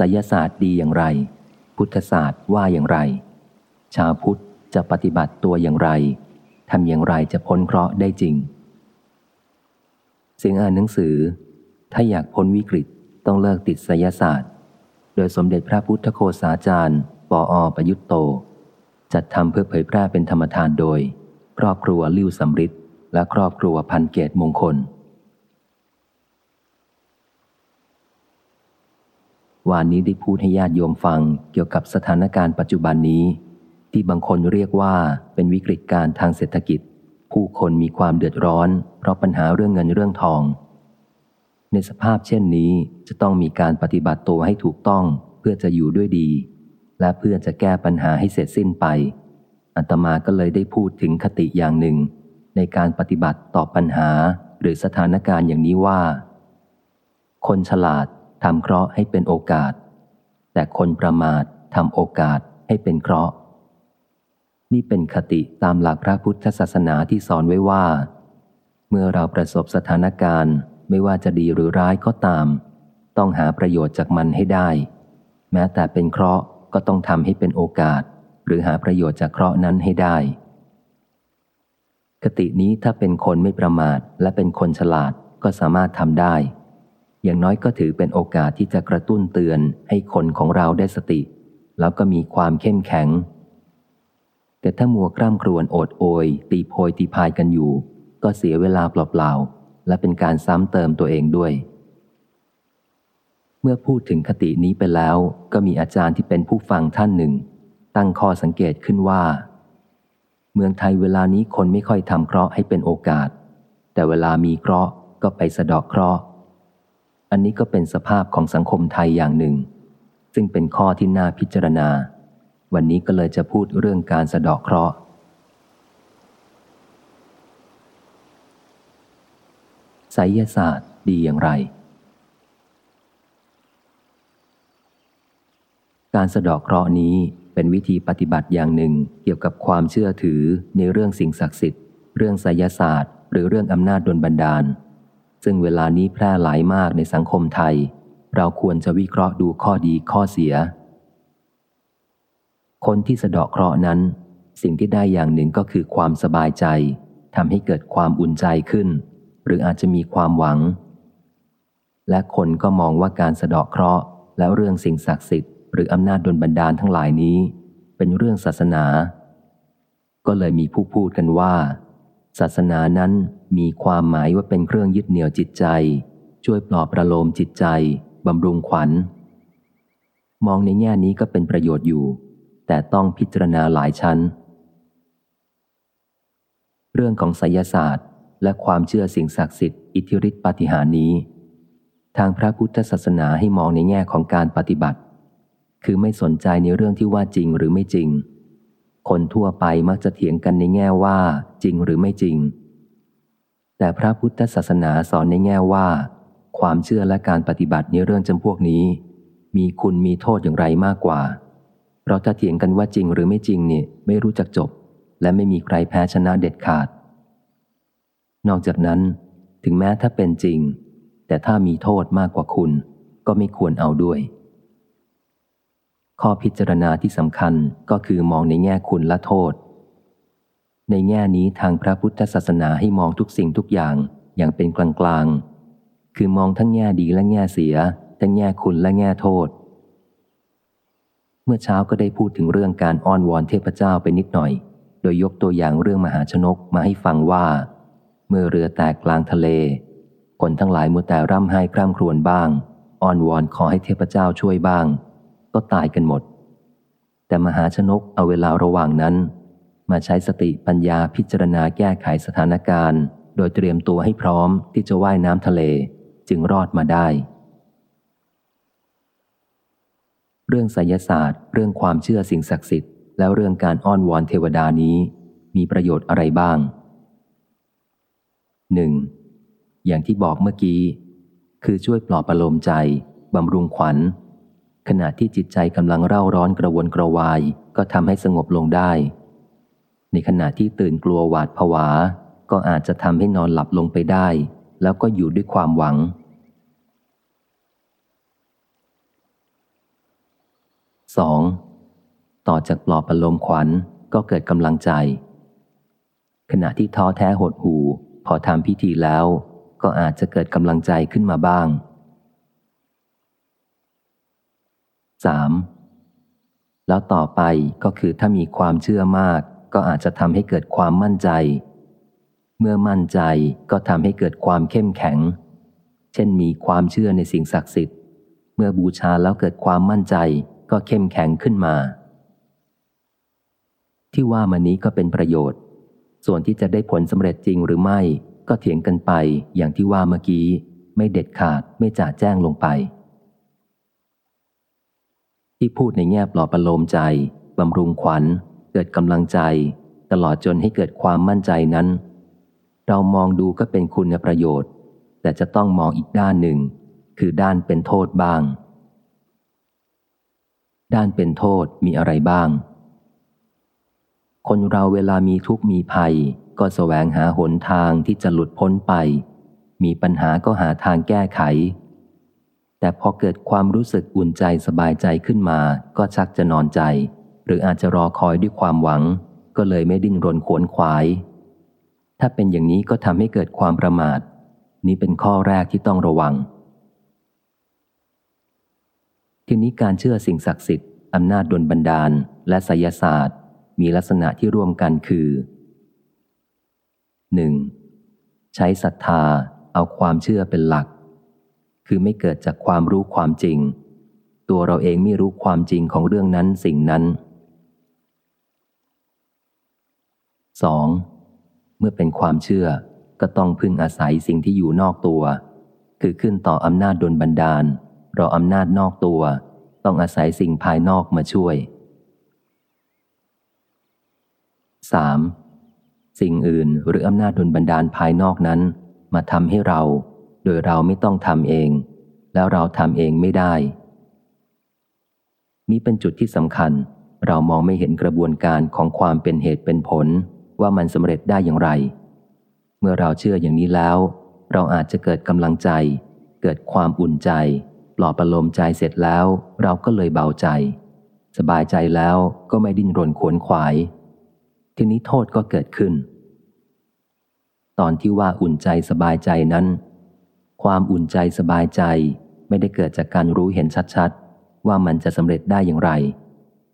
ไสยศาสตร์ดีอย่างไร พุทธศาสตร์ว่าอย่างไร ชาวพุทธจะปฏิบัติตัวอย่างไรทำอย่างไรจะพ้นเคราะห์ได้จริง เสียงอ่านหนังสือ ถ้าอยากพ้นวิกฤตต้องเลิกติดไสยศาสตร์ โดยสมเด็จพระพุทธโคสาจารย์ปออประยุตโต จัดทำเพื่อเผยแพร่เป็นธรรมทานโดย ครอบครัวลิ้วสำริดและครอบครัวพันเกตมงคล วานนี้ได้พูดให้ญาติโยมฟังเกี่ยวกับสถานการณ์ปัจจุบันนี้ ที่บางคนเรียกว่าเป็นวิกฤตการทางเศรษฐกิจ ผู้คนมีความเดือดร้อน เพราะปัญหาเรื่องเงินเรื่องทอง ในสภาพเช่นนี้จะต้องมีการปฏิบัติตัวให้ถูกต้องเพื่อจะอยู่ด้วยดี และเพื่อจะแก้ปัญหาให้เสร็จสิ้นไปอัตมาก็เลยได้พูดถึงคติอย่างหนึ่ง ในการปฏิบัติต่อปัญหาหรือสถานการณ์อย่างนี้ว่า คนฉลาด ทำเคราะห์ให้เป็นโอกาส แต่คนประมาททำโอกาสให้เป็นเคราะห์ นี่เป็นคติตามหลักพระพุทธศาสนาที่สอนไว้ว่า เมื่อเราประสบสถานการณ์ไม่ว่าจะดีหรือร้ายก็ตาม ต้องหาประโยชน์จากมันให้ได้ แม้แต่เป็นเคราะห์ก็ต้องทำให้เป็นโอกาส หรือหาประโยชน์จากเคราะห์นั้นให้ได้ คตินี้ถ้าเป็นคนไม่ประมาทและเป็นคนฉลาดก็สามารถทำได้ อย่างน้อยก็ถือเป็นโอกาสที่จะกระตุ้นเตือนให้คนของเราได้สติ แล้วก็มีความเข้มแข็ง แต่ถ้ามัวกล้ามครวนโอดโอย ตีโพยตีพายกันอยู่ ก็เสียเวลาเปล่าๆ และเป็นการซ้ำเติมตัวเองด้วย เมื่อพูดถึงคตินี้ไปแล้ว ก็มีอาจารย์ที่เป็นผู้ฟังท่านหนึ่ง ตั้งข้อสังเกตขึ้นว่า เมืองไทยเวลานี้คนไม่ค่อยทำเคราะห์ให้เป็นโอกาส แต่เวลามีเคราะห์ก็ไปสะดอกเคราะห์ อันนี้ก็เป็นสภาพของสังคมไทยอย่างหนึ่ง ซึ่งเป็นข้อที่น่าพิจารณา วันนี้ก็เลยจะพูดเรื่องการสะดอกเคราะห์ไสยศาสตร์ดีอย่างไร การสะดอกเคราะห์นี้เป็นวิธีปฏิบัติอย่างหนึ่งเกี่ยวกับความเชื่อถือในเรื่องสิ่งศักดิ์สิทธิ์ เรื่องไสยศาสตร์ หรือเรื่องอำนาจดลบันดาล ซึ่งเวลานี้แพร่หลายมากในสังคมไทย เราควรจะวิเคราะห์ดูข้อดีข้อเสีย คนที่สะดาะเคราะห์นั้น สิ่งที่ได้อย่างหนึ่งก็คือความสบายใจทำให้เกิดความอุ่นใจขึ้น หรืออาจจะมีความหวัง และคนก็มองว่าการสะดาะเคราะห์ แล้วเรื่องสิ่งศักดิ์สิทธิ์หรืออำนาจดลบันดาลทั้งหลายนี้ เป็นเรื่องศาสนา ก็เลยมีผู้พูดกันว่า ศาสนานั้นมีความหมายว่าเป็นเครื่องยึดเหนี่ยวจิตใจ ช่วยปลอบประโลมจิตใจบำรุงขวัญ มองในแง่นี้ก็เป็นประโยชน์อยู่ แต่ต้องพิจารณาหลายชั้น เรื่องของไสยศาสตร์ และความเชื่อสิ่งศักดิ์สิทธิ์อิทธิฤทธิปฏิหารนี้ ทางพระพุทธศาสนาให้มองในแง่ของการปฏิบัติ คือไม่สนใจในเรื่องที่ว่าจริงหรือไม่จริง คนทั่วไปมักจะเถียงกันในแง่ว่า จริงหรือไม่จริง แต่พระพุทธศาสนาสอนในแง่ว่า ความเชื่อและการปฏิบัติในเรื่องจำพวกนี้ มีคุณมีโทษอย่างไรมากกว่า เพราะจะเถียงกันว่าจริงหรือไม่จริงเนี่ยไม่รู้จักจบ และไม่มีใครแพ้ชนะเด็ดขาด นอกจากนั้น ถึงแม้ถ้าเป็นจริง แต่ถ้ามีโทษมากกว่าคุณ ก็ไม่ควรเอาด้วย ข้อพิจารณาที่สำคัญก็คือมองในแง่คุณและโทษ ในแง่นี้ทางพระพุทธศาสนาให้มองทุกสิ่งทุกอย่างอย่างเป็นกลางๆ คือมองทั้งแง่ดีและแง่เสีย ทั้งแง่คุณและแง่โทษ เมื่อเช้าก็ได้พูดถึงเรื่องการอ้อนวอนเทพเจ้าไปนิดหน่อย โดยยกตัวอย่างเรื่องมหาชนกมาให้ฟังว่า เมื่อเรือแตกกลางทะเล คนทั้งหลายมัวแต่ร่ำไห้คร่ำครวญบ้าง อ้อนวอนขอให้เทพเจ้าช่วยบ้าง ก็ตายกันหมด แต่มหาชนกเอาเวลาระหว่างนั้น มาใช้สติปัญญาพิจารณาแก้ไขสถานการณ์ โดยเตรียมตัวให้พร้อมที่จะว่ายน้ำทะเลจึงรอดมาได้ เรื่องไสยศาสตร์ เรื่องความเชื่อสิ่งศักดิ์สิทธิ์แล้วเรื่องการอ้อนวอนเทวดานี้ มีประโยชน์อะไรบ้างหนึ่งอย่างที่บอกเมื่อกี้ คือช่วยปลอบประโลมใจบำรุงขวัญ ขณะที่จิตใจกำลังเร่าร้อนกระวนกระวาย ก็ทำให้สงบลงได้ ในขณะที่ตื่นกลัวหวาดผวา ก็อาจจะทำให้นอนหลับลงไปได้ แล้วก็อยู่ด้วยความหวัง 2. ต่อจากปลอบประโลมขวัญก็เกิดกำลังใจ ขณะที่ท้อแท้หดหูพอทำพิธีแล้ว ก็อาจจะเกิดกำลังใจขึ้นมาบ้าง 3. แล้วต่อไปก็คือถ้ามีความเชื่อมาก ก็อาจจะทำให้เกิดความมั่นใจ เมื่อมั่นใจก็ทำให้เกิดความเข้มแข็ง เช่นมีความเชื่อในสิ่งศักดิ์สิทธิ์ เมื่อบูชาแล้วเกิดความมั่นใจก็เข้มแข็งขึ้นมา ที่ว่ามานี้ก็เป็นประโยชน์ ส่วนที่จะได้ผลสำเร็จจริงหรือไม่ ก็เถียงกันไปอย่างที่ว่าเมื่อกี้ ไม่เด็ดขาดไม่จ่าแจ้งลงไป ที่พูดในแง่ปลอบประโลมใจบำรุงขวัญ เกิดกำลังใจ ตลอดจนให้เกิดความมั่นใจนั้น เรามองดูก็เป็นคุณประโยชน์ แต่จะต้องมองอีกด้านหนึ่ง คือด้านเป็นโทษบ้าง ด้านเป็นโทษมีอะไรบ้าง คนเราเวลามีทุกข์มีภัย ก็แสวงหาหนทางที่จะหลุดพ้นไป มีปัญหาก็หาทางแก้ไข แต่พอเกิดความรู้สึกอุ่นใจสบายใจขึ้นมา ก็ชักจะนอนใจ หรืออาจจะรอคอยด้วยความหวัง ก็เลยไม่ดิ้นรนขวนขวาย ถ้าเป็นอย่างนี้ก็ทำให้เกิดความประมาท นี้เป็นข้อแรกที่ต้องระวัง ทีนี้การเชื่อสิ่งศักดิ์สิทธิ์อำนาจดลบันดาล และไสยศาสตร์ มีลักษณะที่ร่วมกันคือ 1. ใช้ศรัทธาเอาความเชื่อเป็นหลัก คือไม่เกิดจากความรู้ความจริง ตัวเราเองไม่รู้ความจริงของเรื่องนั้นสิ่งนั้น 2. เมื่อเป็นความเชื่อก็ต้องพึ่งอาศัยสิ่งที่อยู่นอกตัว คือขึ้นต่ออำนาจดลบันดาล เราอำนาจนอกตัว ต้องอาศัยสิ่งภายนอกมาช่วย 3. สิ่งอื่นหรืออำนาจดลบันดาลภายนอกนั้น มาทำให้เรา ดยเราไม่ต้องทำเอง แล้วเราทำเองไม่ได้ นี้เป็นจุดที่สำคัญ เรามองไม่เห็นกระบวนการของความเป็นเหตุเป็นผลว่ามันสำเร็จได้อย่างไร เมื่อเราเชื่ออย่างนี้แล้ว เราอาจจะเกิดกำลังใจ เกิดความอุ่นใจปลอบประโลมใจเสร็จแล้ว เราก็เลยเบาใจ สบายใจแล้วก็ไม่ดิ้นรนขวนขวาย ทีนี้โทษก็เกิดขึ้น ตอนที่ว่าอุ่นใจสบายใจนั้น ความอุ่นใจสบายใจไม่ได้เกิดจากการรู้เห็นชัดๆ ว่ามันจะสำเร็จได้อย่างไร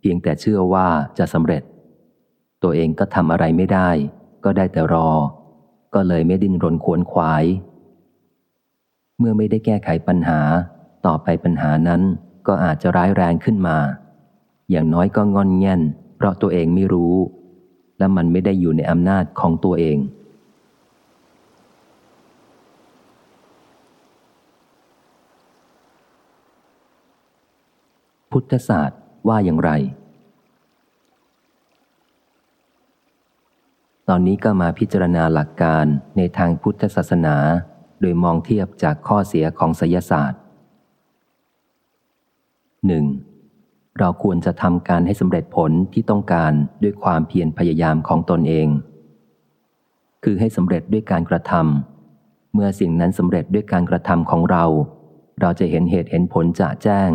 เพียงแต่เชื่อว่าจะสำเร็จ ตัวเองก็ทำอะไรไม่ได้ ก็ได้แต่รอ ก็เลยไม่ดิ้นรนขวนขวาย เมื่อไม่ได้แก้ไขปัญหา ต่อไปปัญหานั้นก็อาจจะร้ายแรงขึ้นมา อย่างน้อยก็งอนแง่น เพราะตัวเองไม่รู้ และมันไม่ได้อยู่ในอำนาจของตัวเอง พุทธศาสตร์ว่าอย่างไร ตอนนี้ก็มาพิจารณาหลักการในทางพุทธศาสนา โดยมองเทียบจากข้อเสียของไสยศาสตร์หนึ่งเราควรจะทำการให้สำเร็จผลที่ต้องการด้วยความเพียรพยายามของตนเอง คือให้สำเร็จด้วยการกระทำเมื่อสิ่งนั้นสำเร็จด้วยการกระทำของเรา เราจะเห็นเหตุเห็นผลจะแจ้ง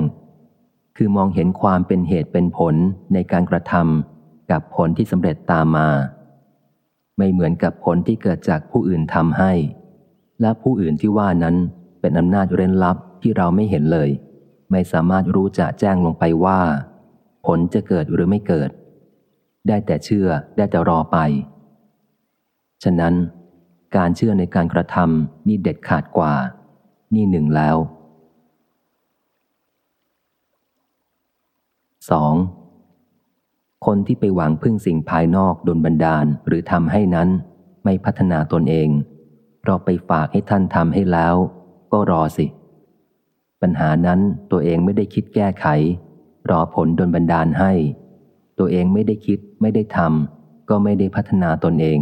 คือมองเห็นความเป็นเหตุเป็นผลในการกระทำกับผลที่สำเร็จตามมา ไม่เหมือนกับผลที่เกิดจากผู้อื่นทำให้ และผู้อื่นที่ว่านั้นเป็นอำนาจเร้นลับที่เราไม่เห็นเลย ไม่สามารถรู้จะแจ้งลงไปว่า ผลจะเกิดหรือไม่เกิด ได้แต่เชื่อได้แต่รอไป ฉะนั้น การเชื่อในการกระทำนี่เด็ดขาดกว่า นี่หนึ่งแล้ว 2. คนที่ไปหวังพึ่งสิ่งภายนอกดนบันดาลหรือทำให้นั้น ไม่พัฒนาตนเองเราไปฝากให้ท่านทำให้แล้ว ก็รอสิ ปัญหานั้นตัวเองไม่ได้คิดแก้ไข รอผลดนบันดาลให้ ตัวเองไม่ได้คิดไม่ได้ทำก็ไม่ได้พัฒนาตนเอง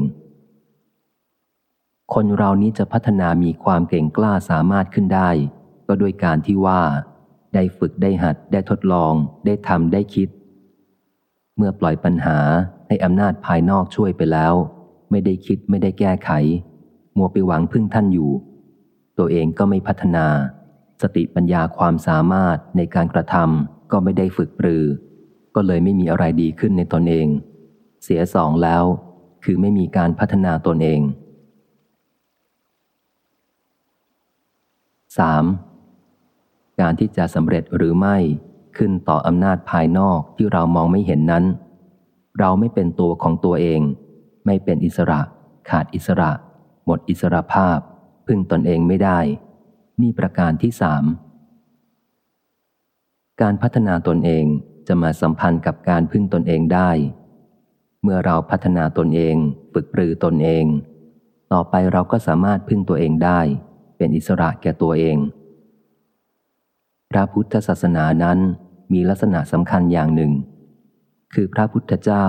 คนเรานี้จะพัฒนามีความเก่งกล้าสามารถขึ้นได้ ก็ด้วยการที่ว่า ได้ฝึกได้หัดได้ทดลอง ได้ทำได้คิด เมื่อปล่อยปัญหาให้อำนาจภายนอกช่วยไปแล้ว ไม่ได้คิดไม่ได้แก้ไข มัวไปหวังพึ่งท่านอยู่ ตัวเองก็ไม่พัฒนา สติปัญญาความสามารถในการกระทำก็ไม่ได้ฝึกปรือ ก็เลยไม่มีอะไรดีขึ้นในตนเอง เสียสองแล้ว คือไม่มีการพัฒนาตนเอง 3. การที่จะสำเร็จหรือไม่ขึ้นต่ออำนาจภายนอกที่เรามองไม่เห็นนั้น เราไม่เป็นตัวของตัวเอง ไม่เป็นอิสระ ขาดอิสระ หมดอิสระภาพ พึ่งตนเองไม่ได้ นี่ประการที่สามการพัฒนาตนเองจะมาสัมพันธ์กับการพึ่งตนเองได้ เมื่อเราพัฒนาตนเองฝึกปรือตนเอง ต่อไปเราก็สามารถพึ่งตัวเองได้ เป็นอิสระแก่ตัวเอง พระพุทธศาสนานั้นมีลักษณะสำคัญอย่างหนึ่ง คือพระพุทธเจ้า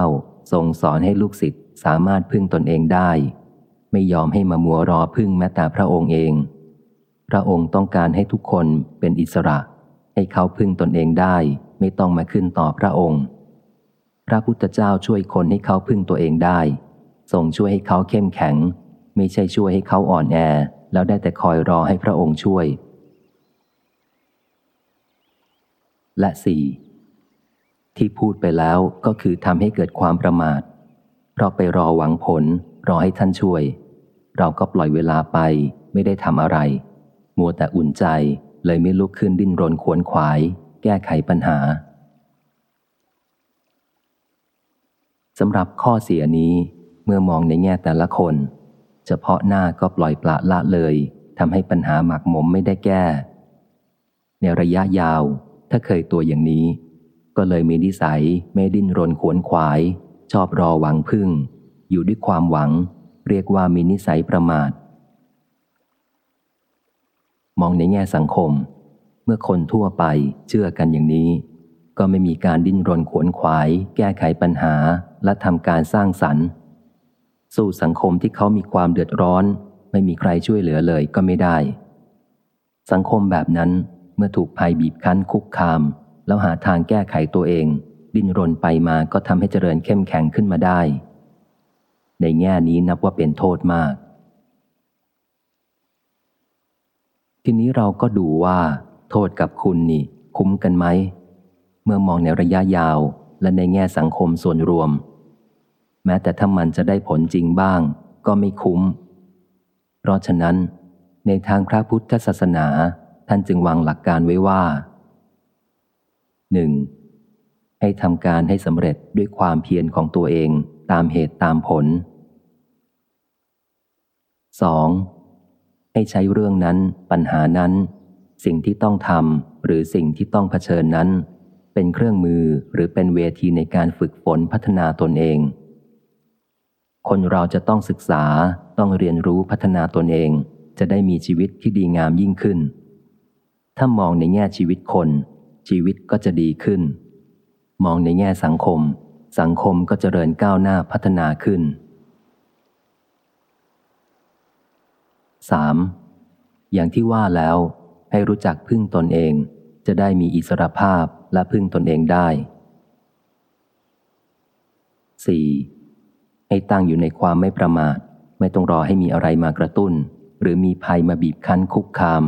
ทรงสอนให้ลูกศิษย์สามารถพึ่งตนเองได้ ไม่ยอมให้มามัวรอพึ่งแม้แต่พระองค์เอง พระองค์ต้องการให้ทุกคนเป็นอิสระ ให้เขาพึ่งตนเองได้ ไม่ต้องมาขึ้นต่อพระองค์ พระพุทธเจ้าช่วยคนให้เขาพึ่งตัวเองได้ทรงช่วยให้เขาเข้มแข็ง ไม่ใช่ช่วยให้เขาอ่อนแอ แล้วได้แต่คอยรอให้พระองค์ช่วย และสี่ที่พูดไปแล้วก็คือทำให้เกิดความประมาท เพราะไปรอหวังผล รอให้ท่านช่วย เราก็ปล่อยเวลาไปไม่ได้ทำอะไร มัวแต่อุ่นใจเลยไม่ลุกขึ้นดิ้นรนขวนขวาย แก้ไขปัญหาสำหรับข้อเสียนี้เมื่อมองในแง่แต่ละคน เฉพาะหน้าก็ปล่อยปละละเลยทำให้ปัญหาหมักหมมไม่ได้แก้ ในระยะยาว ถ้าเคยตัวอย่างนี้ ก็เลยมีนิสัยไม่ดิ้นรนขวนขวาย ชอบรอหวังพึ่ง อยู่ด้วยความหวัง เรียกว่ามีนิสัยประมาท มองในแง่สังคม เมื่อคนทั่วไปเชื่อกันอย่างนี้ ก็ไม่มีการดิ้นรนขวนขวาย แก้ไขปัญหาและทำการสร้างสรรค์ สู่สังคมที่เขามีความเดือดร้อน ไม่มีใครช่วยเหลือเลยก็ไม่ได้ สังคมแบบนั้น เมื่อถูกภัยบีบคั้นคุกคาม แล้วหาทางแก้ไขตัวเอง ดิ้นรนไปมาก็ทำให้เจริญเข้มแข็งขึ้นมาได้ ในแง่นี้นับว่าเป็นโทษมาก ทีนี้เราก็ดูว่า โทษกับคุณนี่ คุ้มกันไหม เมื่อมองในระยะยาวและในแง่สังคมส่วนรวม แม้แต่ถ้ามันจะได้ผลจริงบ้าง ก็ไม่คุ้ม เพราะฉะนั้น ในทางพระพุทธศาสนา ท่านจึงวางหลักการไว้ว่าหนึ่งให้ทำการให้สำเร็จด้วยความเพียรของตัวเองตามเหตุตามผล 2. ให้ใช้เรื่องนั้นปัญหานั้น สิ่งที่ต้องทำหรือสิ่งที่ต้องเผชิญนั้น เป็นเครื่องมือหรือเป็นเวทีในการฝึกฝนพัฒนาตนเอง คนเราจะต้องศึกษาต้องเรียนรู้พัฒนาตนเอง จะได้มีชีวิตที่ดีงามยิ่งขึ้น ถ้ามองในแง่ชีวิตคน ชีวิตก็จะดีขึ้น มองในแง่สังคม สังคมก็จเจริญก้าวหน้าพัฒนาขึ้น 3. อย่างที่ว่าแล้วให้รู้จักพึ่งตนเอง จะได้มีอิสรภาพและพึ่งตนเองได้ 4. ให้ตั้งอยู่ในความไม่ประมาท ไม่ต้องรอให้มีอะไรมากระตุ้น หรือมีภัยมาบีบคั้นคุกคาม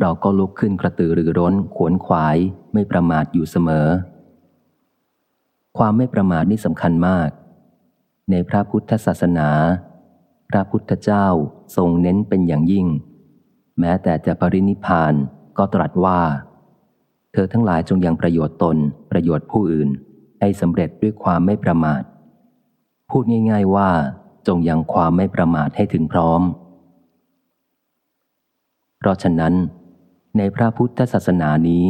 เราก็ลุกขึ้นกระตือรือร้น ขวนขวายไม่ประมาทอยู่เสมอ ความไม่ประมาทนี่สำคัญมาก ในพระพุทธศาสนา พระพุทธเจ้าทรงเน้นเป็นอย่างยิ่ง แม้แต่จะปรินิพานก็ตรัสว่า เธอทั้งหลายจงยังประโยชน์ตน ประโยชน์ผู้อื่น ให้สำเร็จด้วยความไม่ประมาท พูดง่าย ๆว่า จงยังความไม่ประมาทให้ถึงพร้อม เพราะฉะนั้น ในพระพุทธศาสนานี้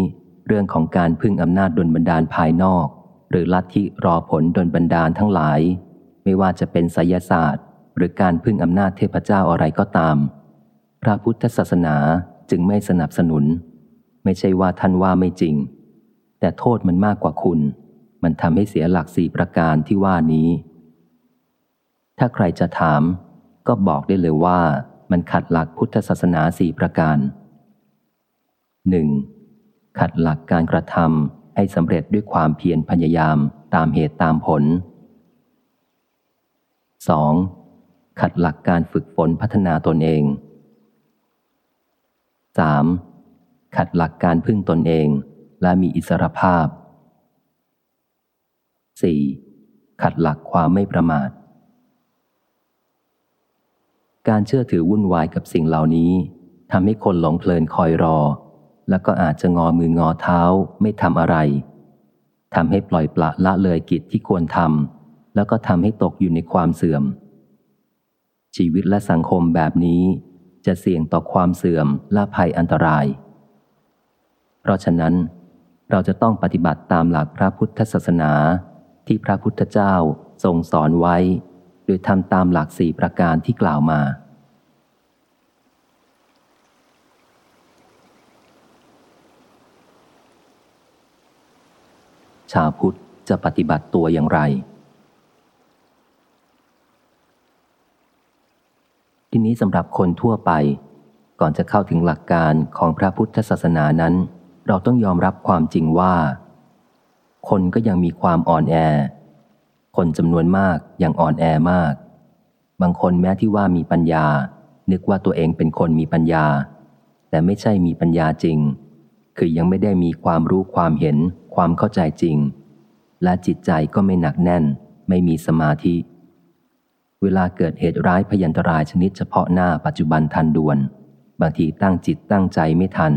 เรื่องของการพึ่งอำนาจดลบันดาลภายนอก หรือลัทธิรอผลดลบันดาลทั้งหลาย ไม่ว่าจะเป็นไสยศาสตร์ หรือการพึ่งอำนาจเทพเจ้าอะไรก็ตาม พระพุทธศาสนาจึงไม่สนับสนุน ไม่ใช่ว่าท่านว่าไม่จริง แต่โทษมันมากกว่าคุณ มันทำให้เสียหลักสี่ประการที่ว่านี้ ถ้าใครจะถาม ก็บอกได้เลยว่ามันขัดหลักพุทธศาสนาสี่ประการ หนึ่งขัดหลักการกระทำให้สำเร็จด้วยความเพียรพยายามตามเหตุตามผล 2. ขัดหลักการฝึกฝนพัฒนาตนเอง 3. ขัดหลักการพึ่งตนเองและมีอิสรภาพ 4. ขัดหลักความไม่ประมาท การเชื่อถือวุ่นวายกับสิ่งเหล่านี้ทำให้คนหลงเพลินคอยรอ แล้วก็อาจจะงอมืองอเท้าไม่ทำอะไรทำให้ปล่อยปละละเลยกิจที่ควรทำแล้วก็ทำให้ตกอยู่ในความเสื่อม ชีวิตและสังคมแบบนี้จะเสี่ยงต่อความเสื่อมและภัยอันตราย เพราะฉะนั้น เราจะต้องปฏิบัติตามหลักพระพุทธศาสนาที่พระพุทธเจ้าทรงสอนไว้ โดยทำตามหลักสี่ประการที่กล่าวมา ชาวพุทธจะปฏิบัติตัวอย่างไร ทีนี้สำหรับคนทั่วไป ก่อนจะเข้าถึงหลักการของพระพุทธศาสนานั้น เราต้องยอมรับความจริงว่า คนก็ยังมีความอ่อนแอ คนจำนวนมากยังอ่อนแอมาก บางคนแม้ที่ว่ามีปัญญา นึกว่าตัวเองเป็นคนมีปัญญา แต่ไม่ใช่มีปัญญาจริง คือยังไม่ได้มีความรู้ความเห็น ความเข้าใจจริง และจิตใจก็ไม่หนักแน่น ไม่มีสมาธิ เวลาเกิดเหตุร้ายพยันตรายชนิดเฉพาะหน้าปัจจุบันทันด่วน บางทีตั้งจิตตั้งใจไม่ทัน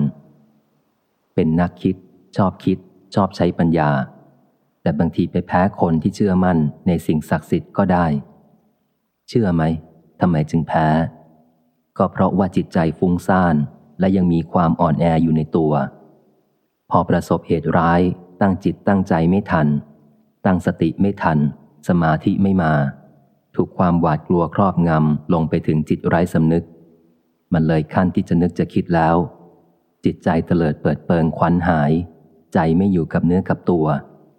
เป็นนักคิด ชอบคิด ชอบใช้ปัญญา แต่บางทีไปแพ้คนที่เชื่อมั่นในสิ่งศักดิ์สิทธิ์ก็ได้ เชื่อไหมทำไมจึงแพ้ ก็เพราะว่าจิตใจฟุ้งซ่านและยังมีความอ่อนแออยู่ในตัว พอประสบเหตุร้าย ตั้งจิตตั้งใจไม่ทัน ตั้งสติไม่ทัน สมาธิไม่มา ถูกความหวาดกลัวครอบงำลงไปถึงจิตไร้สำนึก มันเลยขั้นที่จะนึกจะคิดแล้ว จิตใจเตลิดเปิดเปิงควันหาย ใจไม่อยู่กับเนื้อกับตัว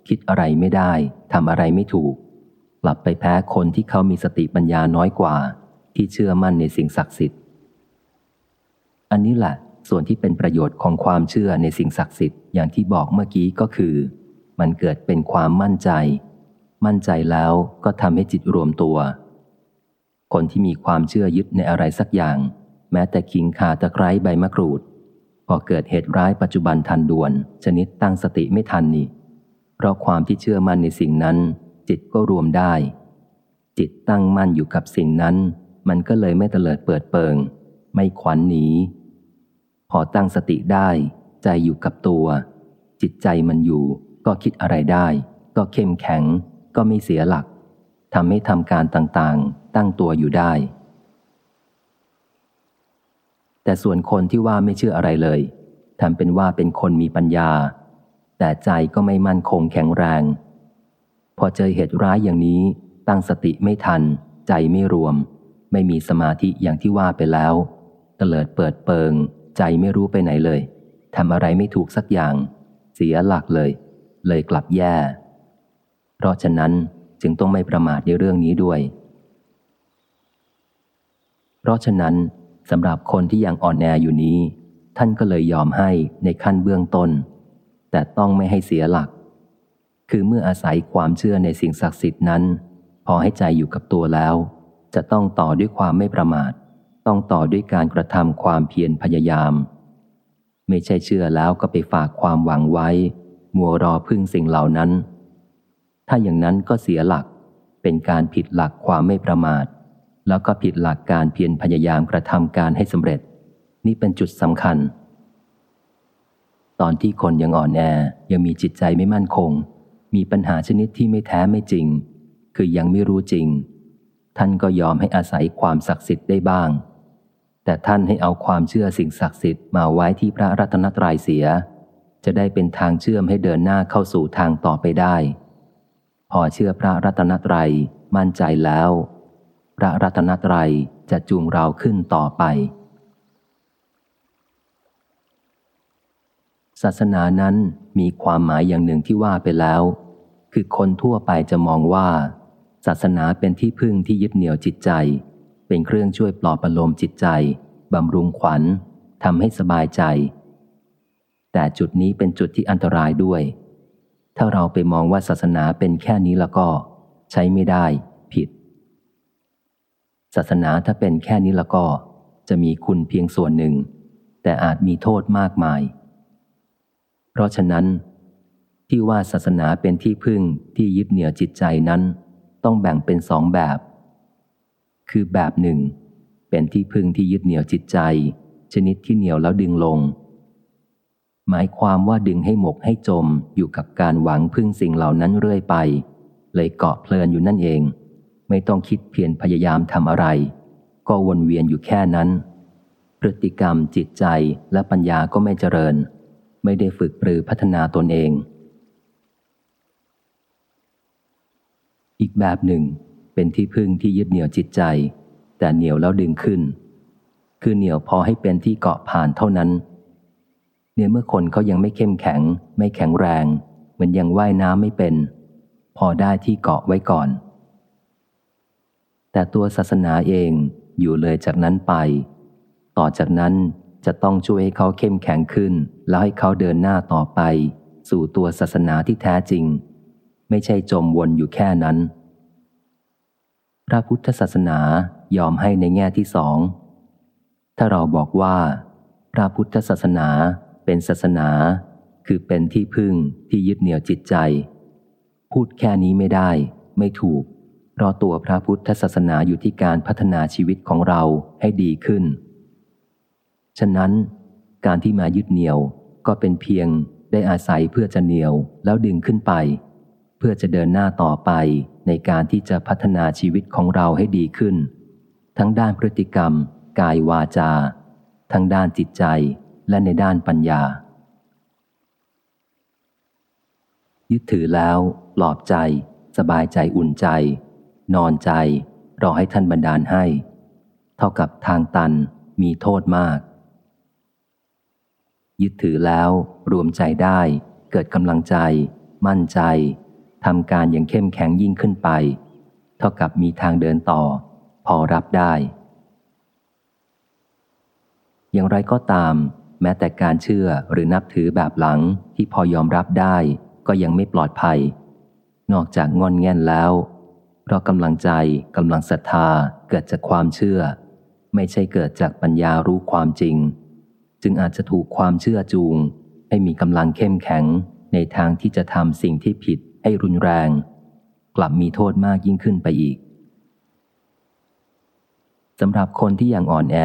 คิดอะไรไม่ได้ทำอะไรไม่ถูก กลับไปแพ้คนที่เขามีสติปัญญาน้อยกว่า ที่เชื่อมั่นในสิ่งศักดิ์สิทธิ์ อันนี้แหละ ส่วนที่เป็นประโยชน์ของความเชื่อในสิ่งศักดิ์สิทธิ์อย่างที่บอกเมื่อกี้ก็คือ มันเกิดเป็นความมั่นใจ มั่นใจแล้วก็ทำให้จิตรวมตัว คนที่มีความเชื่อยึดในอะไรสักอย่าง แม้แต่ขิงขาตะไคร้ใบมะกรูด พอเกิดเหตุร้ายปัจจุบันทันด่วน ชนิดตั้งสติไม่ทันนี่เพราะความที่เชื่อมั่นในสิ่งนั้น จิตก็รวมได้ จิตตั้งมั่นอยู่กับสิ่งนั้น มันก็เลยไม่เตลิดเปิดเปิง ไม่ขวัญหนี พอตั้งสติได้ ใจอยู่กับตัว จิตใจมันอยู่ ก็คิดอะไรได้ ก็เข้มแข็ง ก็ไม่เสียหลักทำให้ทำการต่างๆ ตั้งตัวอยู่ได้ แต่ส่วนคนที่ว่าไม่เชื่ออะไรเลยทำเป็นว่าเป็นคนมีปัญญา แต่ใจก็ไม่มั่นคงแข็งแรง พอเจอเหตุร้ายอย่างนี้ ตั้งสติไม่ทัน ใจไม่รวม ไม่มีสมาธิอย่างที่ว่าไปแล้วเตลิดเปิดเปิง ใจไม่รู้ไปไหนเลยทำอะไรไม่ถูกสักอย่าง เสียหลักเลย เลยกลับแย่ เพราะฉะนั้นจึงต้องไม่ประมาทในเรื่องนี้ด้วย เพราะฉะนั้นสำหรับคนที่ยังอ่อนแออยู่นี้ ท่านก็เลยยอมให้ในขั้นเบื้องต้น แต่ต้องไม่ให้เสียหลัก คือเมื่ออาศัยความเชื่อในสิ่งศักดิ์สิทธิ์นั้น พอให้ใจอยู่กับตัวแล้ว จะต้องต่อด้วยความไม่ประมาท ต้องต่อด้วยการกระทำความเพียรพยายาม ไม่ใช่เชื่อแล้วก็ไปฝากความหวังไว้ มัวรอพึ่งสิ่งเหล่านั้น ถ้าอย่างนั้นก็เสียหลักเป็นการผิดหลักความไม่ประมาท แล้วก็ผิดหลักการเพียรพยายามกระทำการให้สำเร็จ นี่เป็นจุดสำคัญ ตอนที่คนยังอ่อนแอยังมีจิตใจไม่มั่นคง มีปัญหาชนิดที่ไม่แท้ไม่จริง คือยังไม่รู้จริง ท่านก็ยอมให้อาศัยความศักดิ์สิทธิ์ได้บ้าง แต่ท่านให้เอาความเชื่อสิ่งศักดิ์สิทธิ์มาไว้ที่พระรัตนตรัยเสีย จะได้เป็นทางเชื่อมให้เดินหน้าเข้าสู่ทางต่อไปได้ พอเชื่อพระรัตนตรัยมั่นใจแล้ว พระรัตนตรัยจะจูงเราขึ้นต่อไป ศาสนานั้นมีความหมายอย่างหนึ่งที่ว่าไปแล้ว คือคนทั่วไปจะมองว่า ศาสนาเป็นที่พึ่งที่ยึดเหนี่ยวจิตใจ เป็นเครื่องช่วยปลอบประโลมจิตใจบำรุงขวัญทำให้สบายใจ แต่จุดนี้เป็นจุดที่อันตรายด้วย ถ้าเราไปมองว่าศาสนาเป็นแค่นี้แล้วก็ ใช้ไม่ได้ผิด ศาสนาถ้าเป็นแค่นี้แล้วก็ จะมีคุณเพียงส่วนหนึ่ง แต่อาจมีโทษมากมาย เพราะฉะนั้น ที่ว่าศาสนาเป็นที่พึ่งที่ยึดเหนี่ยวจิตใจนั้น ต้องแบ่งเป็นสองแบบ คือแบบหนึ่ง เป็นที่พึ่งที่ยึดเหนี่ยวจิตใจ ชนิดที่เหนี่ยวแล้วดึงลง หมายความว่าดึงให้หมกให้จมอยู่กับการหวังพึ่งสิ่งเหล่านั้นเรื่อยไป เลยเกาะเพลินอยู่นั่นเอง ไม่ต้องคิดเพียรพยายามทำอะไร ก็วนเวียนอยู่แค่นั้น พฤติกรรมจิตใจและปัญญาก็ไม่เจริญ ไม่ได้ฝึกปรือพัฒนาตนเองอีกแบบหนึ่ง เป็นที่พึ่งที่ยึดเหนี่ยวจิตใจ แต่เหนี่ยวแล้วดึงขึ้น คือเหนี่ยวพอให้เป็นที่เกาะผ่านเท่านั้น เนี่ยเมื่อคนเขายังไม่เข้มแข็ง ไม่แข็งแรงเหมือนยังว่ายน้ำไม่เป็น พอได้ที่เกาะไว้ก่อน แต่ตัวศาสนาเองอยู่เลยจากนั้นไป ต่อจากนั้นจะต้องช่วยให้เขาเข้มแข็งขึ้น แล้วให้เขาเดินหน้าต่อไป สู่ตัวศาสนาที่แท้จริง ไม่ใช่จมวนอยู่แค่นั้น พระพุทธศาสนายอมให้ในแง่ที่สอง ถ้าเราบอกว่า พระพุทธศาสนาเป็นศาสนา คือเป็นที่พึ่งที่ยึดเหนี่ยวจิตใจ พูดแค่นี้ไม่ได้ ไม่ถูก เพราะตัวพระพุทธศาสนาอยู่ที่การพัฒนาชีวิตของเราให้ดีขึ้น ฉะนั้น การที่มายึดเหนี่ยวก็เป็นเพียงได้อาศัยเพื่อจะเหนี่ยวแล้วดึงขึ้นไป เพื่อจะเดินหน้าต่อไป ในการที่จะพัฒนาชีวิตของเราให้ดีขึ้น ทั้งด้านพฤติกรรม กายวาจา ทั้งด้านจิตใจและในด้านปัญญา ยึดถือแล้วปลอบใจ สบายใจอุ่นใจ นอนใจ รอให้ท่านบันดาลให้ เท่ากับทางตันมีโทษมาก ยึดถือแล้วรวมใจได้ เกิดกำลังใจ มั่นใจ ทำการอย่างเข้มแข็งยิ่งขึ้นไป เท่ากับมีทางเดินต่อ พอรับได้ อย่างไรก็ตาม แม้แต่การเชื่อหรือนับถือแบบหลังที่พอยอมรับได้ ก็ยังไม่ปลอดภัย นอกจากงอนแง่นแล้ว เพราะกำลังใจกำลังศรัทธาเกิดจากความเชื่อ ไม่ใช่เกิดจากปัญญารู้ความจริง จึงอาจจะถูกความเชื่อจูงให้มีกำลังเข้มแข็งในทางที่จะทำสิ่งที่ผิด ให้รุนแรง กลับมีโทษมากยิ่งขึ้นไปอีกสำหรับคนที่ยังอ่อนแอ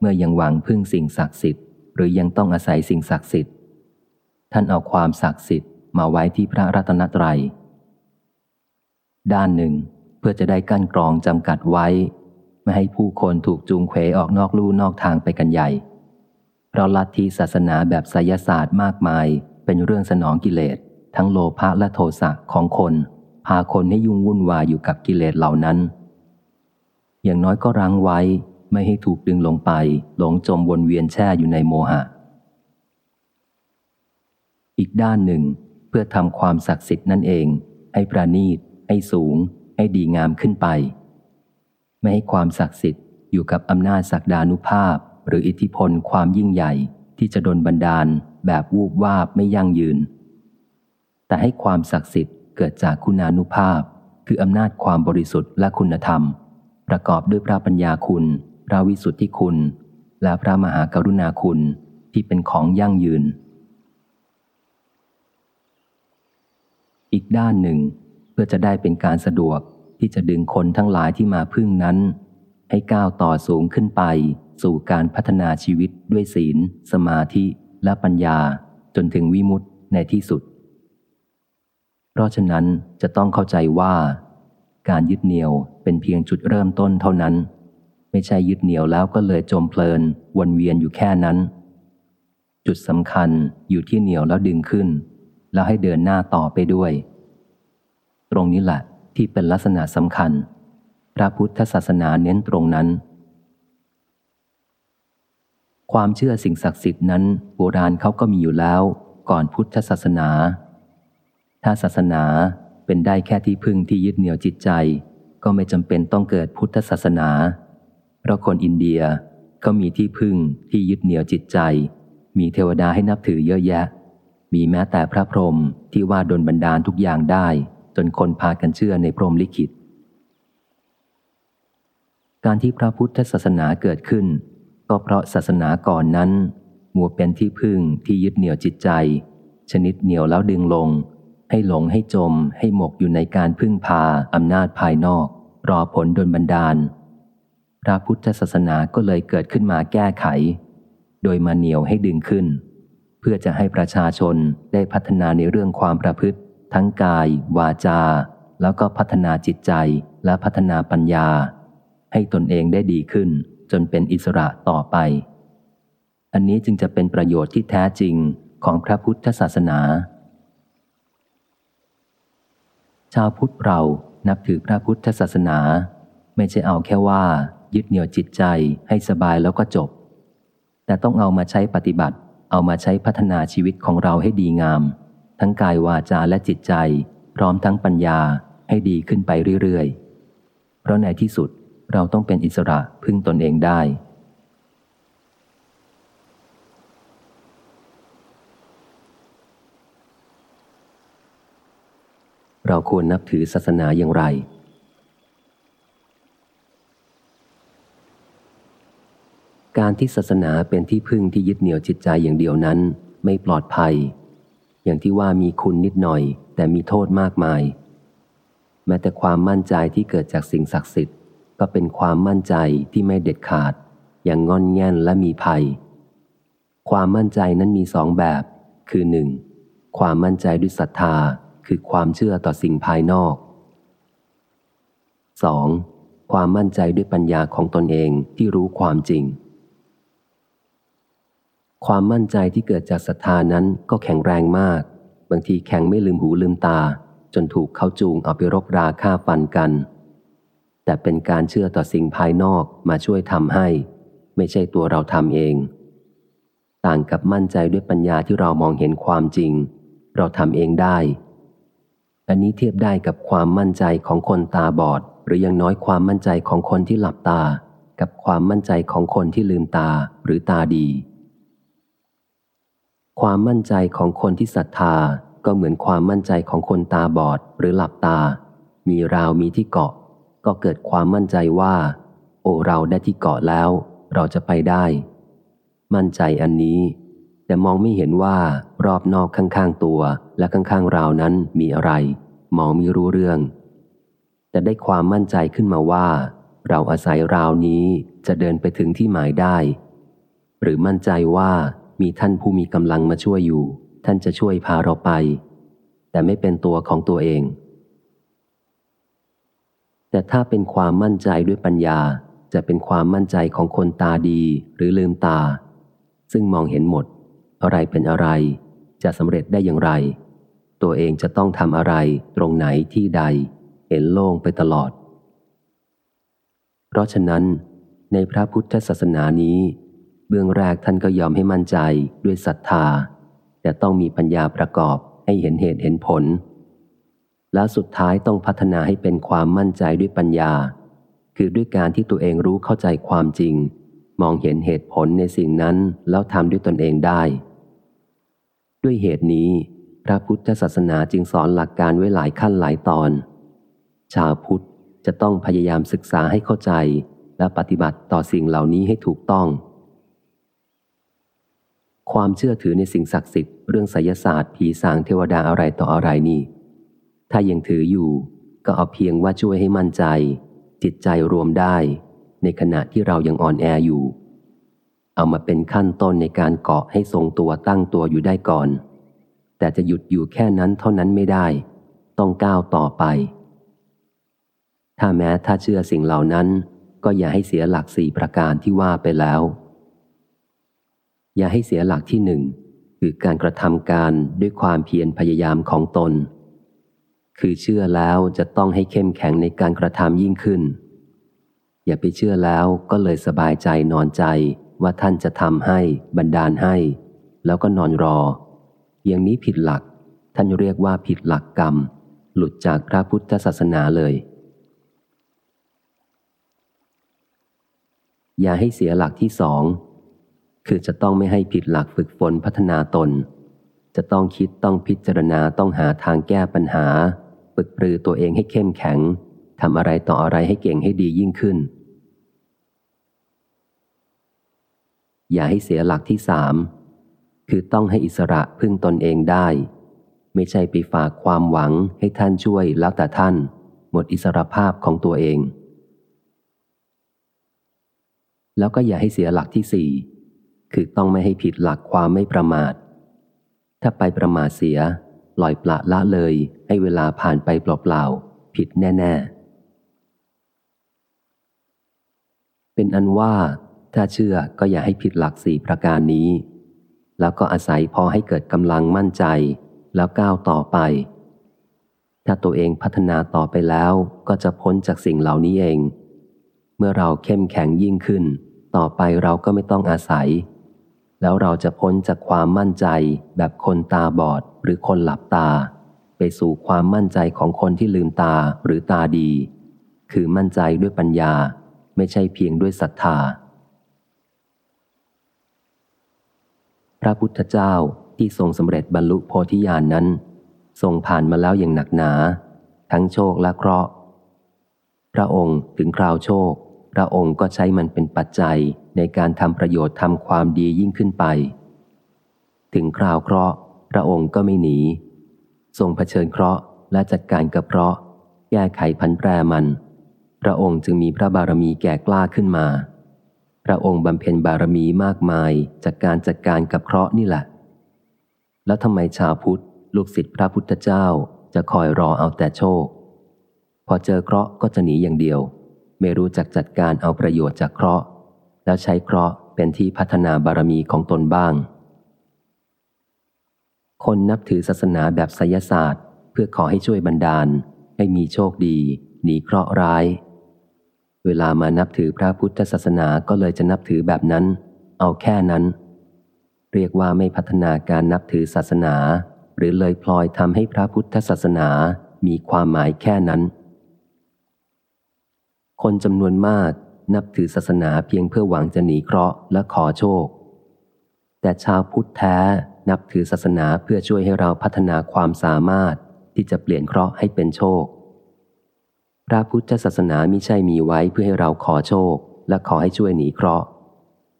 เมื่อยังหวังพึ่งสิ่งศักดิ์สิทธิ์หรือยังต้องอาศัยสิ่งศักดิ์สิทธิ์ ท่านเอาความศักดิ์สิทธิ์มาไว้ที่พระรัตนตรยัย ด้านหนึ่งเพื่อจะได้กั้นกรองจำกัดไว้ ไม่ให้ผู้คนถูกจูงเขวออกนอกลู่นอกทางไปกันใหญ่ เพราะลัทธิศาสนาแบบไสยศาสตร์มากมายเป็นเรื่องสนองกิเลส ทั้งโลภะและโทสะของคน พาคนให้ยุ่งวุ่นวายอยู่กับกิเลสเหล่านั้น อย่างน้อยก็รั้งไว้ไม่ให้ถูกดึงลงไป หลงจมวนเวียนแช่อยู่ในโมหะ อีกด้านหนึ่ง เพื่อทำความศักดิ์สิทธิ์นั่นเอง ให้ประณีต ให้สูง ให้ดีงามขึ้นไป ไม่ให้ความศักดิ์สิทธิ์อยู่กับอำนาจศักดานุภาพ หรืออิทธิพลความยิ่งใหญ่ที่จะดนบันดาลแบบวูบวาบไม่ยั่งยืน แต่ให้ความศักดิ์สิทธิ์เกิดจากคุณานุภาพ คืออำนาจความบริสุทธิ์และคุณธรรม ประกอบด้วยพระปัญญาคุณ พระวิสุทธิคุณ และพระมหากรุณาคุณที่เป็นของยั่งยืน อีกด้านหนึ่ง เพื่อจะได้เป็นการสะดวกที่จะดึงคนทั้งหลายที่มาพึ่งนั้น ให้ก้าวต่อสูงขึ้นไปสู่การพัฒนาชีวิตด้วยศีล สมาธิ และปัญญาจนถึงวิมุตติในที่สุด เพราะฉะนั้นจะต้องเข้าใจว่า การยึดเหนี่ยวเป็นเพียงจุดเริ่มต้นเท่านั้น ไม่ใช่ยึดเหนี่ยวแล้วก็เลยจมเพลินวนเวียนอยู่แค่นั้น จุดสำคัญอยู่ที่เหนี่ยวแล้วดึงขึ้น แล้วให้เดินหน้าต่อไปด้วย ตรงนี้แหละที่เป็นลักษณะสำคัญ พระพุทธศาสนาเน้นตรงนั้น ความเชื่อสิ่งศักดิ์สิทธิ์นั้นโบราณเขาก็มีอยู่แล้ว ก่อนพุทธศาสนา ถ้าศาสนาเป็นได้แค่ที่พึ่งที่ยึดเหนี่ยวจิตใจ ก็ไม่จำเป็นต้องเกิดพุทธศาสนา เพราะคนอินเดียก็มีที่พึ่งที่ยึดเหนี่ยวจิตใจ มีเทวดาให้นับถือเยอะแยะ มีแม้แต่พระพรหมที่ว่าดนบันดาลทุกอย่างได้ จนคนพากันเชื่อในพรหมลิขิต การที่พระพุทธศาสนาเกิดขึ้น ก็เพราะศาสนาก่อนนั้นมัวเป็นที่พึ่งที่ยึดเหนี่ยวจิตใจ ชนิดเหนี่ยวแล้วดึงลง ให้หลงให้จมให้หมกอยู่ในการพึ่งพาอำนาจภายนอก รอผลดลบันดาล พระพุทธศาสนาก็เลยเกิดขึ้นมาแก้ไข โดยมาเหนียวให้ดึงขึ้น เพื่อจะให้ประชาชนได้พัฒนาในเรื่องความประพฤติ ทั้งกาย วาจา แล้วก็พัฒนาจิตใจและพัฒนาปัญญา ให้ตนเองได้ดีขึ้น จนเป็นอิสระต่อไป อันนี้จึงจะเป็นประโยชน์ที่แท้จริงของพระพุทธศาสนา ชาวพุทธเรานับถือพระพุทธศาสนา ไม่ใช่เอาแค่ว่า ยึดเหนี่ยวจิตใจให้สบายแล้วก็จบ แต่ต้องเอามาใช้ปฏิบัติ เอามาใช้พัฒนาชีวิตของเราให้ดีงาม ทั้งกายวาจาและจิตใจ พร้อมทั้งปัญญาให้ดีขึ้นไปเรื่อยๆ เพราะในที่สุดเราต้องเป็นอิสระพึ่งตนเองได้ เราควรนับถือศาสนาอย่างไร การที่ศาสนาเป็นที่พึ่งที่ยึดเหนี่ยวจิตใจอย่างเดียวนั้น ไม่ปลอดภัย อย่างที่ว่ามีคุณนิดหน่อย แต่มีโทษมากมาย แม้แต่ความมั่นใจที่เกิดจากสิ่งศักดิ์สิทธิ์ ก็เป็นความมั่นใจที่ไม่เด็ดขาด อย่างงอนแง่นและมีภัย ความมั่นใจนั้นมีสองแบบ คือหนึ่งความมั่นใจด้วยศรัทธา คือความเชื่อต่อสิ่งภายนอก 2. ความมั่นใจด้วยปัญญาของตนเองที่รู้ความจริง ความมั่นใจที่เกิดจากศรัทธานั้นก็แข็งแรงมาก บางทีแข็งไม่ลืมหูลืมตา จนถูกเขาจูงเอาไปรบราฆ่าฟันกัน แต่เป็นการเชื่อต่อสิ่งภายนอกมาช่วยทำให้ ไม่ใช่ตัวเราทำเอง ต่างกับมั่นใจด้วยปัญญาที่เรามองเห็นความจริง เราทำเองได้ อันนี้เทียบได้กับความมั่นใจของคนตาบอด หรือยังน้อยความมั่นใจของคนที่หลับตา กับความมั่นใจของคนที่ลืมตาหรือตาดี ความมั่นใจของคนที่ศรัทธาก็เหมือนความมั่นใจของคนตาบอดหรือหลับตา มีราวมีที่เกาะ ก็เกิดความมั่นใจว่า โอเราได้ที่เกาะแล้ว เราจะไปได้ มั่นใจอันนี้ แต่มองไม่เห็นว่ารอบนอกข้างๆตัวและข้างๆราวนั้นมีอะไร มองไม่รู้เรื่อง แต่ได้ความมั่นใจขึ้นมาว่า เราอาศัยราวนี้จะเดินไปถึงที่หมายได้ หรือมั่นใจว่ามีท่านผู้มีกำลังมาช่วยอยู่ ท่านจะช่วยพาเราไป แต่ไม่เป็นตัวของตัวเอง แต่ถ้าเป็นความมั่นใจด้วยปัญญาจะเป็นความมั่นใจของคนตาดีหรือลืมตา ซึ่งมองเห็นหมด อะไรเป็นอะไร จะสำเร็จได้อย่างไร ตัวเองจะต้องทำอะไร ตรงไหนที่ใด เห็นโล่งไปตลอด เพราะฉะนั้น ในพระพุทธศาสนานี้ เบื้องแรกท่านก็ยอมให้มั่นใจด้วยศรัทธา แต่ต้องมีปัญญาประกอบให้เห็นเหตุเห็นผล แล้วสุดท้ายต้องพัฒนาให้เป็นความมั่นใจด้วยปัญญา คือด้วยการที่ตัวเองรู้เข้าใจความจริง มองเห็นเหตุผลในสิ่งนั้นแล้วทำด้วยตนเองได้ ด้วยเหตุนี้ พระพุทธศาสนาจึงสอนหลักการไว้หลายขั้นหลายตอน ชาวพุทธจะต้องพยายามศึกษาให้เข้าใจ และปฏิบัติต่อสิ่งเหล่านี้ให้ถูกต้อง ความเชื่อถือในสิ่งศักดิ์สิทธิ์เรื่องไสยศาสตร์ผีสางเทวดาอะไรต่ออะไรนี่ ถ้ายังถืออยู่ ก็เอาเพียงว่าช่วยให้มั่นใจ จิตใจรวมได้ ในขณะที่เรายังอ่อนแออยู่ เอามาเป็นขั้นต้นในการเกาะให้ทรงตัวตั้งตัวอยู่ได้ก่อน แต่จะหยุดอยู่แค่นั้นเท่านั้นไม่ได้ ต้องก้าวต่อไป ถ้าแม้ถ้าเชื่อสิ่งเหล่านั้น ก็อย่าให้เสียหลักสี่ประการที่ว่าไปแล้ว อย่าให้เสียหลักที่หนึ่งคือการกระทำการด้วยความเพียรพยายามของตน คือเชื่อแล้วจะต้องให้เข้มแข็งในการกระทำยิ่งขึ้น อย่าไปเชื่อแล้วก็เลยสบายใจนอนใจว่าท่านจะทำให้บันดาลให้ แล้วก็นอนรอ อย่างนี้ผิดหลัก ท่านเรียกว่าผิดหลักกรรม หลุดจากพระพุทธศาสนาเลย อย่าให้เสียหลักที่สอง คือจะต้องไม่ให้ผิดหลักฝึกฝนพัฒนาตน จะต้องคิดต้องพิจารณาต้องหาทางแก้ปัญหา ฝึกปรือตัวเองให้เข้มแข็งทำอะไรต่ออะไรให้เก่งให้ดียิ่งขึ้น อย่าให้เสียหลักที่สาม คือต้องให้อิสระพึ่งตนเองได้ ไม่ใช่ไปฝากความหวังให้ท่านช่วยแล้วแต่ท่าน หมดอิสรภาพของตัวเอง แล้วก็อย่าให้เสียหลักที่สี่คือต้องไม่ให้ผิดหลักความไม่ประมาท ถ้าไปประมาทเสียปล่อยปละละเลย ให้เวลาผ่านไปเปล่าๆผิดแน่ ๆ เป็นอันว่าถ้าเชื่อก็อย่าให้ผิดหลักสี่ประการนี้ แล้วก็อาศัยพอให้เกิดกำลังมั่นใจ แล้วก้าวต่อไป ถ้าตัวเองพัฒนาต่อไปแล้วก็จะพ้นจากสิ่งเหล่านี้เอง เมื่อเราเข้มแข็งยิ่งขึ้น ต่อไปเราก็ไม่ต้องอาศัย แล้วเราจะพ้นจากความมั่นใจแบบคนตาบอดหรือคนหลับตา ไปสู่ความมั่นใจของคนที่ลืมตาหรือตาดี คือมั่นใจด้วยปัญญา ไม่ใช่เพียงด้วยศรัทธา พระพุทธเจ้าที่ทรงสำเร็จบรรลุโพธิญาณนนั้น ทรงผ่านมาแล้วอย่างหนักหนา ทั้งโชคและเคราะห์ พระองค์ถึงคราวโชค พระองค์ก็ใช้มันเป็นปัจจัยในการทำประโยชน์ทำความดียิ่งขึ้นไป ถึงคราวเคราะห์ พระองค์ก็ไม่หนี ทรงเผชิญเคราะห์และจัดการกับเคราะห์แก้ไขพันแปรมัน พระองค์จึงมีพระบารมีแก่กล้าขึ้นมา พระองค์บำเพ็ญบารมีมากมายจากการจัดการกับเคราะห์นี่แหละ แล้วทำไมชาวพุทธ ลูกศิษย์พระพุทธเจ้าจะคอยรอเอาแต่โชค พอเจอเคราะห์ก็จะหนีอย่างเดียว ไม่รู้จักจัดการเอาประโยชน์จากเคราะห์ แล้วใช้เคราะห์เป็นที่พัฒนาบารมีของตนบ้าง คนนับถือศาสนาแบบไสยศาสตร์ เพื่อขอให้ช่วยบันดาล ให้มีโชคดี หนีเคราะห์ร้าย เวลามานับถือพระพุทธศาสนาก็เลยจะนับถือแบบนั้น เอาแค่นั้น เรียกว่าไม่พัฒนาการนับถือศาสนา หรือเลยพลอยทำให้พระพุทธศาสนามีความหมายแค่นั้น คนจำนวนมากนับถือศาสนาเพียงเพื่อหวังจะหนีเคราะห์และขอโชค แต่ชาวพุทธแท้นับถือศาสนาเพื่อช่วยให้เราพัฒนาความสามารถที่จะเปลี่ยนเคราะห์ให้เป็นโชค ระพุทธศาสนามิใช่มีไว้เพื่อให้เราขอโชค และขอให้ช่วยหนีเคราะห์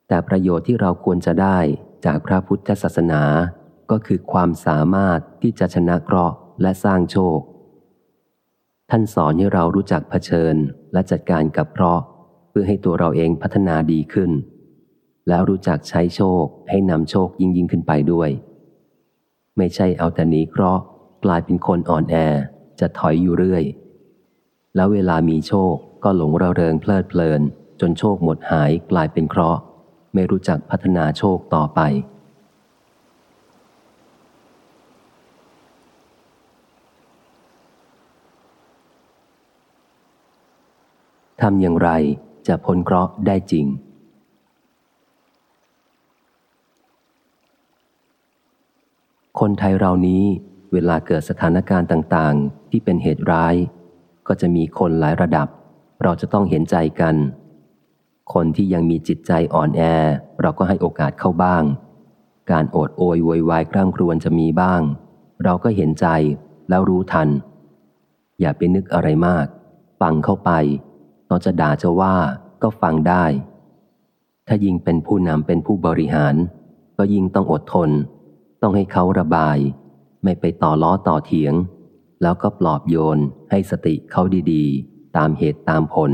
แต่ประโยชน์ที่เราควรจะได้จากพระพุทธศาสนา ก็คือความสามารถที่จะชนะเคราะห์และสร้างโชค ท่านสอนให้เรารู้จักเผชิญและจัดการกับเคราะห์เพื่อให้ตัวเราเองพัฒนาดีขึ้น แล้วรู้จักใช้โชคให้นำโชคยิ่งยิ่งขึ้นไปด้วย ไม่ใช่เอาแต่หนีเคราะห์กลายเป็นคนอ่อนแอจะถอยอยู่เรื่อย แล้วเวลามีโชคก็หลงระเริงเพลิดเพลิน จนโชคหมดหายกลายเป็นเคราะห์ ไม่รู้จักพัฒนาโชคต่อไป ทำอย่างไรจะพ้นเคราะห์ได้จริงคนไทยเรานี้เวลาเกิดสถานการณ์ต่าง ๆ ที่เป็นเหตุร้าย ก็จะมีคนหลายระดับ เราจะต้องเห็นใจกัน คนที่ยังมีจิตใจอ่อนแอ เราก็ให้โอกาสเข้าบ้าง การโอดโอยโวยวายกล้างครวนจะมีบ้าง เราก็เห็นใจแล้วรู้ทัน อย่าไปนึกอะไรมาก ฟังเข้าไปเราจะด่าจะว่าก็ฟังได้ ถ้ายิ่งเป็นผู้นำเป็นผู้บริหาร ก็ยิ่งต้องอดทน ต้องให้เขาระบาย ไม่ไปต่อล้อต่อเถียง แล้วก็ปลอบโยนให้สติเขาดีๆ ตามเหตุตามผล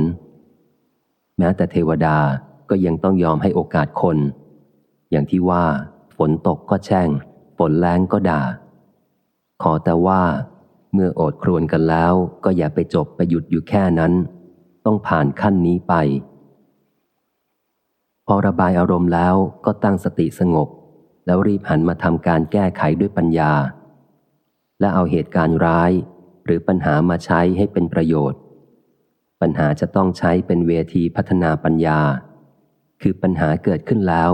แม้แต่เทวดาก็ยังต้องยอมให้โอกาสคน อย่างที่ว่า ฝนตกก็แช่ง ฝนแรงก็ด่า ขอแต่ว่า เมื่ออดครวนกันแล้ว ก็อย่าไปจบไปหยุดอยู่แค่นั้น ต้องผ่านขั้นนี้ไป พอระบายอารมณ์แล้วก็ตั้งสติสงบ แล้วรีบหันมาทำการแก้ไขด้วยปัญญา และเอาเหตุการณ์ร้าย หรือปัญหามาใช้ให้เป็นประโยชน์ ปัญหาจะต้องใช้เป็นเวทีพัฒนาปัญญา คือปัญหาเกิดขึ้นแล้ว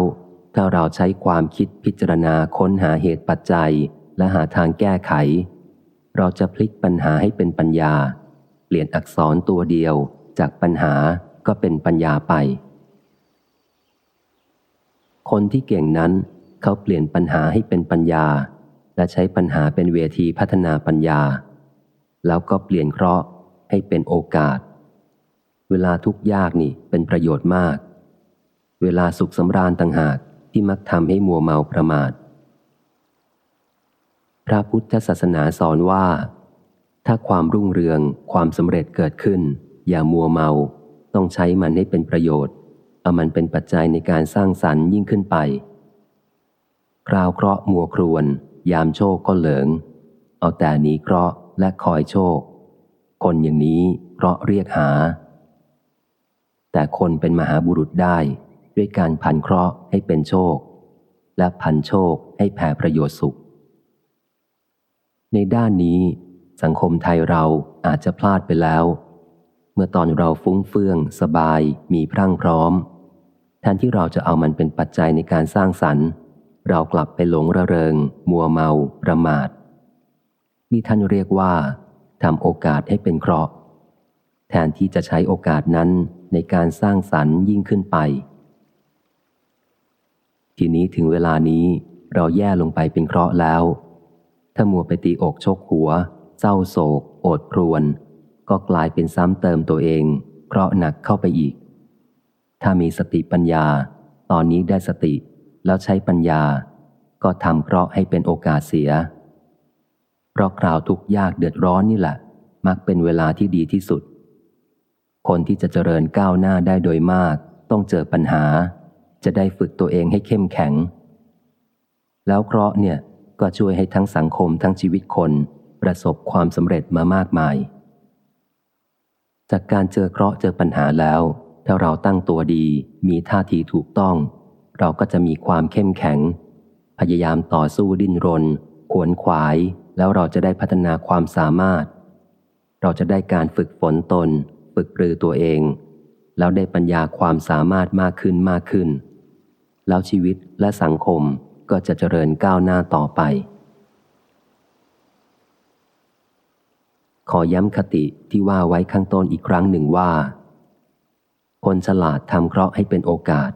ถ้าเราใช้ความคิดพิจารณาค้นหาเหตุปัจจัย และหาทางแก้ไข เราจะพลิกปัญหาให้เป็นปัญญา เปลี่ยนอักษรตัวเดียวจากปัญหาก็เป็นปัญญาไป คนที่เก่งนั้นเขาเปลี่ยนปัญหาให้เป็นปัญญา และใช้ปัญหาเป็นเวทีพัฒนาปัญญา แล้วก็เปลี่ยนเคราะห์ให้เป็นโอกาส เวลาทุกยากนี่เป็นประโยชน์มาก เวลาสุขสำราญต่างหากที่มักทำให้มัวเมาประมาท พระพุทธศาสนาสอนว่า ถ้าความรุ่งเรืองความสำเร็จเกิดขึ้น อย่ามัวเมา ต้องใช้มันให้เป็นประโยชน์ เอามันเป็นปัจจัยในการสร้างสรรค์ยิ่งขึ้นไป คราวเคราะห์มัวครวน ยามโชคก็เหลิงเอาแต่หนีเคราะห์และคอยโชค คนอย่างนี้เคราะห์เรียกหา แต่คนเป็นมหาบุรุษได้ด้วยการพันเคราะห์ให้เป็นโชค และพันโชคให้แผ่ประโยชน์สุข ในด้านนี้ สังคมไทยเราอาจจะพลาดไปแล้ว เมื่อตอนเราฟุ้งเฟื่อง สบายมีพรั่งพร้อม แทนที่เราจะเอามันเป็นปัจจัยในการสร้างสรรค์ เรากลับไปหลงระเริง มัวเมา ประมาทนี่ท่านเรียกว่าทำโอกาสให้เป็นเคราะห์แทนที่จะใช้โอกาสนั้นในการสร้างสรรค์ยิ่งขึ้นไป ทีนี้ถึงเวลานี้เราแย่ลงไปเป็นเคราะห์แล้ว ถ้ามัวไปตีอกชกหัว เศร้าโศก โอดครวน ก็กลายเป็นซ้ำเติมตัวเอง เคราะห์หนักเข้าไปอีก ถ้ามีสติปัญญา ตอนนี้ได้สติ แล้วใช้ปัญญา ก็ทำเคราะห์ให้เป็นโอกาสเสีย เพราะคราวทุกยากเดือดร้อนนี่แหละ มักเป็นเวลาที่ดีที่สุด คนที่จะเจริญก้าวหน้าได้โดยมาก ต้องเจอปัญหา จะได้ฝึกตัวเองให้เข้มแข็ง แล้วเคราะห์เนี่ยก็ช่วยให้ทั้งสังคมทั้งชีวิตคน ประสบความสำเร็จมามากมาย จากการเจอเคราะห์เจอปัญหาแล้ว ถ้าเราตั้งตัวดีมีท่าทีถูกต้อง เราก็จะมีความเข้มแข็ง พยายามต่อสู้ดิ้นรน ขวนขวาย แล้วเราจะได้พัฒนาความสามารถ เราจะได้การฝึกฝนตน ฝึกปรือตัวเอง แล้วได้ปัญญาความสามารถมากขึ้นมากขึ้น แล้วชีวิตและสังคมก็จะเจริญก้าวหน้าต่อไป ขอย้ำคติที่ว่าไว้ข้างต้นอีกครั้งหนึ่งว่า คนฉลาดทำเคราะห์ให้เป็นโอกาส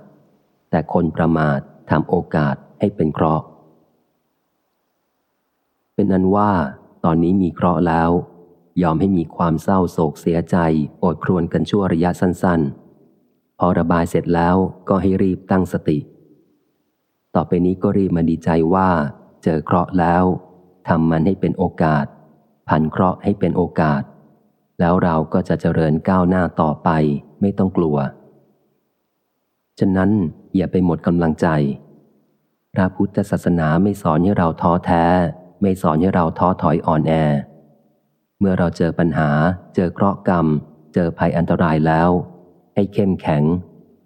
แต่คนประมาททำโอกาสให้เป็นเคราะห์ เป็นอันว่าตอนนี้มีเคราะห์แล้ว ยอมให้มีความเศร้าโศกเสียใจอดครวนกันชั่วระยะสั้น ๆ พอระบายเสร็จแล้วก็ให้รีบตั้งสติ ต่อไปนี้ก็รีบมาดีใจว่า เจอเคราะห์แล้วทำมันให้เป็นโอกาส ผันเคราะห์ให้เป็นโอกาส แล้วเราก็จะเจริญก้าวหน้าต่อไปไม่ต้องกลัว ฉะนั้น อย่าไปหมดกำลังใจ พระพุทธศาสนาไม่สอนให้เราท้อแท้ ไม่สอนให้เราท้อถอยอ่อนแอ เมื่อเราเจอปัญหา เจอเคราะห์กรรม เจอภัยอันตรายแล้ว ให้เข้มแข็ง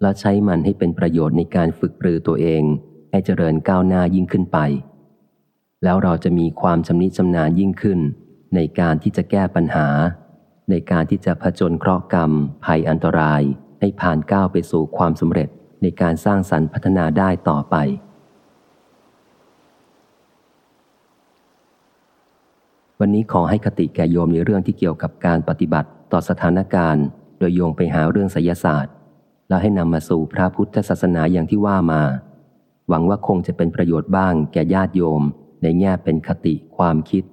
และใช้มันให้เป็นประโยชน์ในการฝึกปรือตัวเอง ให้เจริญก้าวหน้ายิ่งขึ้นไป แล้วเราจะมีความชำนิชำนาญยิ่งขึ้น ในการที่จะแก้ปัญหา ในการที่จะผจญเคราะห์กรรม ภัยอันตรายให้ผ่านก้าวไปสู่ความสำเร็จ ในการสร้างสรรค์พัฒนาได้ต่อไป วันนี้ขอให้คติแก่โยมในเรื่องที่เกี่ยวกับการปฏิบัติต่อสถานการณ์ โดยโยงไปหาเรื่องไสยศาสตร์ แล้วให้นำมาสู่พระพุทธศาสนาอย่างที่ว่ามา หวังว่าคงจะเป็นประโยชน์บ้างแก่ญาติโยม ในแง่เป็นคติความคิด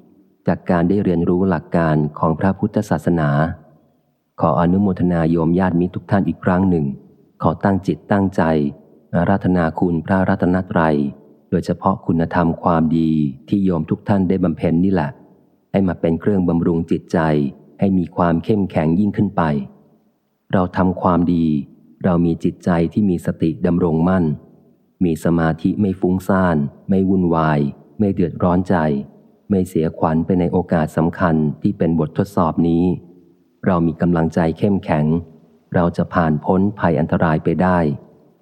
จากการได้เรียนรู้หลักการของพระพุทธศาสนา ขออนุโมทนาโยมญาติมิตรทุกท่านอีกครั้งหนึ่ง ขอตั้งจิตตั้งใจ อาราธนาคุณพระรัตนตรัย โดยเฉพาะคุณธรรมความดีที่โยมทุกท่านได้บำเพ็ญนี่แหละ ให้มาเป็นเครื่องบำรุงจิตใจ ให้มีความเข้มแข็งยิ่งขึ้นไป เราทำความดี เรามีจิตใจที่มีสติดำรงมั่น มีสมาธิไม่ฟุ้งซ่าน ไม่วุ่นวาย ไม่เดือดร้อนใจ ไม่เสียขวัญไปในโอกาสสำคัญที่เป็นบททดสอบนี้ เรามีกำลังใจเข้มแข็ง เราจะผ่านพ้นภัยอันตรายไปได้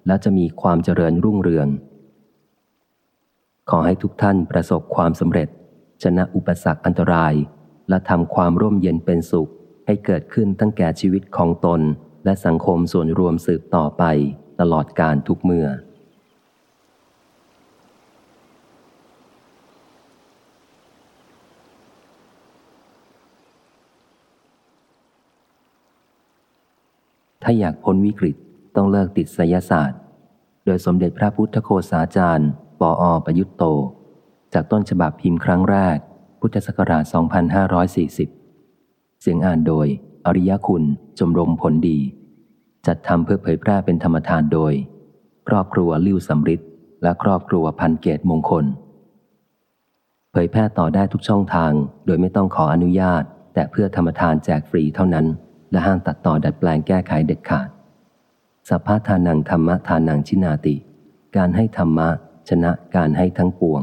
และจะมีความเจริญรุ่งเรือง ขอให้ทุกท่านประสบความสำเร็จ ชนะอุปสรรคอันตราย และทำความร่มเย็นเป็นสุข ให้เกิดขึ้นตั้งแก่ชีวิตของตน และสังคมส่วนรวมสืบต่อไป ตลอดการทุกเมื่อ ถ้าอยากพ้นวิกฤตต้องเลิกติดไสยศาสตร์ โดยสมเด็จพระพุทธโคสาจารย์ปออประยุตโต จากต้นฉบับพิมพ์ครั้งแรก พุทธศักราช 2540 เสียงอ่านโดย อริยคุณจมรมผลดี จัดทำเพื่อเผยแพร่เป็นธรรมทานโดย ครอบครัวลิ้วสำริดและครอบครัวพันเกตมงคล เผยแพร่ต่อได้ทุกช่องทาง โดยไม่ต้องขออนุญาต แต่เพื่อธรรมทานแจกฟรีเท่านั้น และห้ามตัดต่อดัดแปลงแก้ไขเด็ดขาดสัพพะทานังธรรมะทานังชินาติ การให้ธรรมะชนะการให้ทั้งปวง